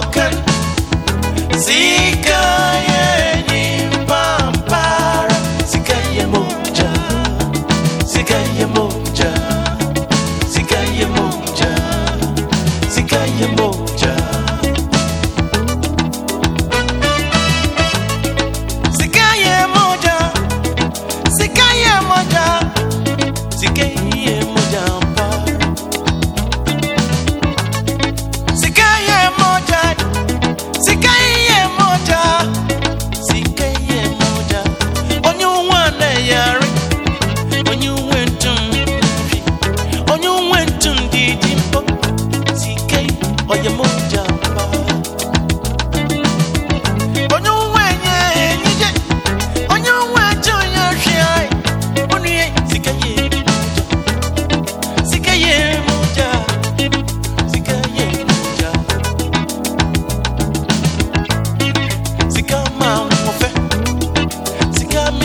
broken. Zika moja, moja, moja, moja.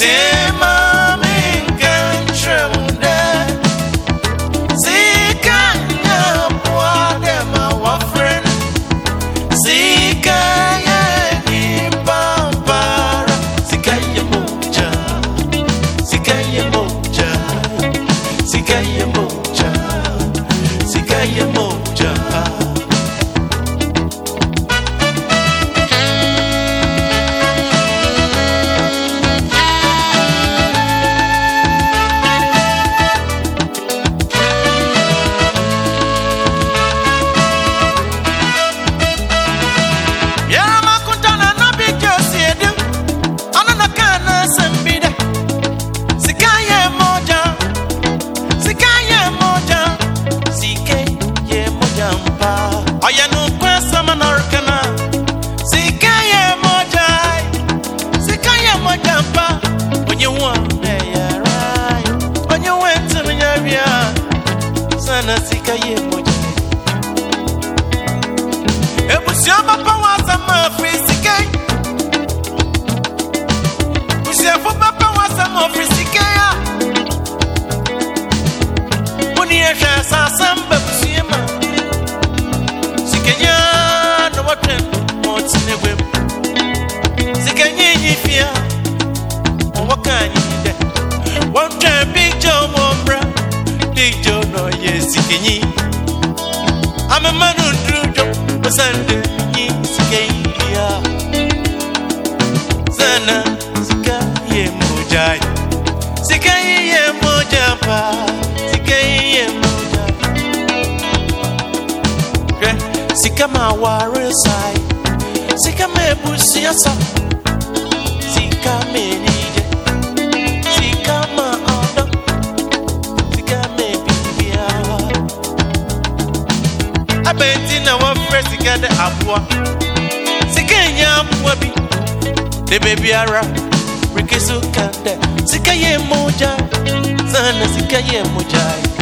Yeah. na sika ye moja. Ebusia mapa wasa ma firi sika busiafo mapa wasa ma ya. Woni ehwɛ sasam ma sika nya na wɔtwe ma ɔtene gwam sika nye fia kenyi amemanu ndrujo basande nyi sikeiya zana sika ye moja sika ye moja pa sika ye moja eh, kwe sika ma ware sika me busia sa sika me ni hwɛ sika abua, aboa sika nyɛ aboa bi. De baabiara reke so ka dɛ sika yɛ mogya sana sika yɛ mogyae